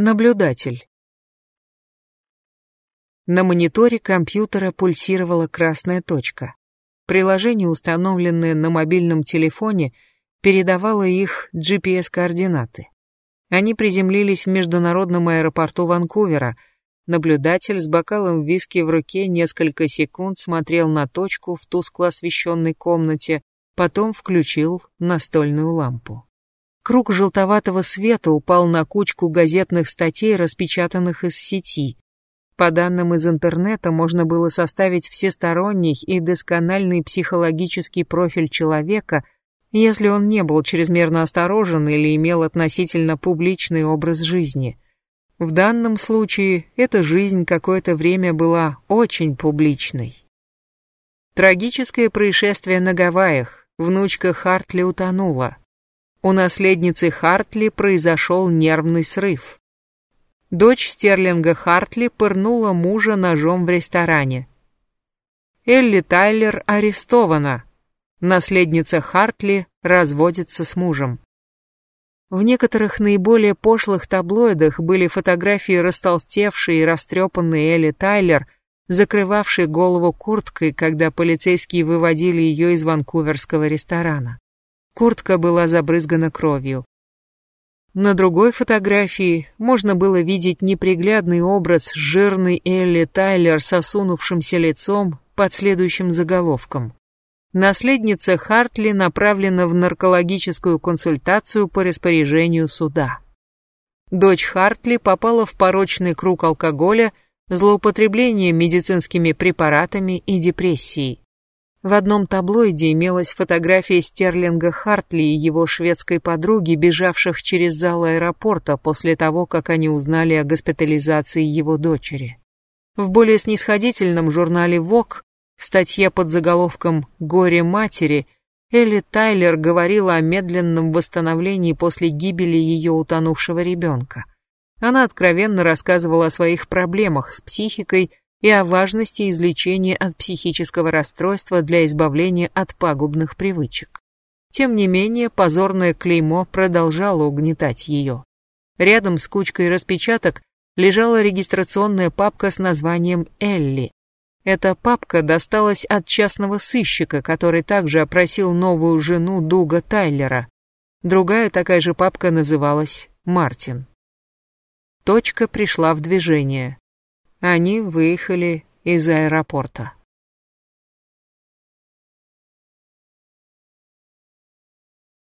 Наблюдатель. На мониторе компьютера пульсировала красная точка. Приложение, установленное на мобильном телефоне, передавало их GPS-координаты. Они приземлились в международном аэропорту Ванкувера. Наблюдатель с бокалом виски в руке несколько секунд смотрел на точку в тускло освещенной комнате, потом включил настольную лампу. Круг желтоватого света упал на кучку газетных статей, распечатанных из сети. По данным из интернета можно было составить всесторонний и доскональный психологический профиль человека, если он не был чрезмерно осторожен или имел относительно публичный образ жизни. В данном случае эта жизнь какое-то время была очень публичной. Трагическое происшествие на Гавайях. Внучка Хартли утонула. У наследницы Хартли произошел нервный срыв. Дочь Стерлинга Хартли пырнула мужа ножом в ресторане. Элли Тайлер арестована. Наследница Хартли разводится с мужем. В некоторых наиболее пошлых таблоидах были фотографии растолстевшей и растрепанной Элли Тайлер, закрывавшей голову курткой, когда полицейские выводили ее из ванкуверского ресторана. Куртка была забрызгана кровью. На другой фотографии можно было видеть неприглядный образ жирной Элли Тайлер с осунувшимся лицом под следующим заголовком. Наследница Хартли направлена в наркологическую консультацию по распоряжению суда. Дочь Хартли попала в порочный круг алкоголя, злоупотребления медицинскими препаратами и депрессией. В одном таблоиде имелась фотография Стерлинга Хартли и его шведской подруги, бежавших через зал аэропорта после того, как они узнали о госпитализации его дочери. В более снисходительном журнале Vogue в статье под заголовком «Горе матери» Элли Тайлер говорила о медленном восстановлении после гибели ее утонувшего ребенка. Она откровенно рассказывала о своих проблемах с психикой и о важности излечения от психического расстройства для избавления от пагубных привычек. Тем не менее, позорное клеймо продолжало угнетать ее. Рядом с кучкой распечаток лежала регистрационная папка с названием «Элли». Эта папка досталась от частного сыщика, который также опросил новую жену Дуга Тайлера. Другая такая же папка называлась «Мартин». Точка пришла в движение. Они выехали из аэропорта.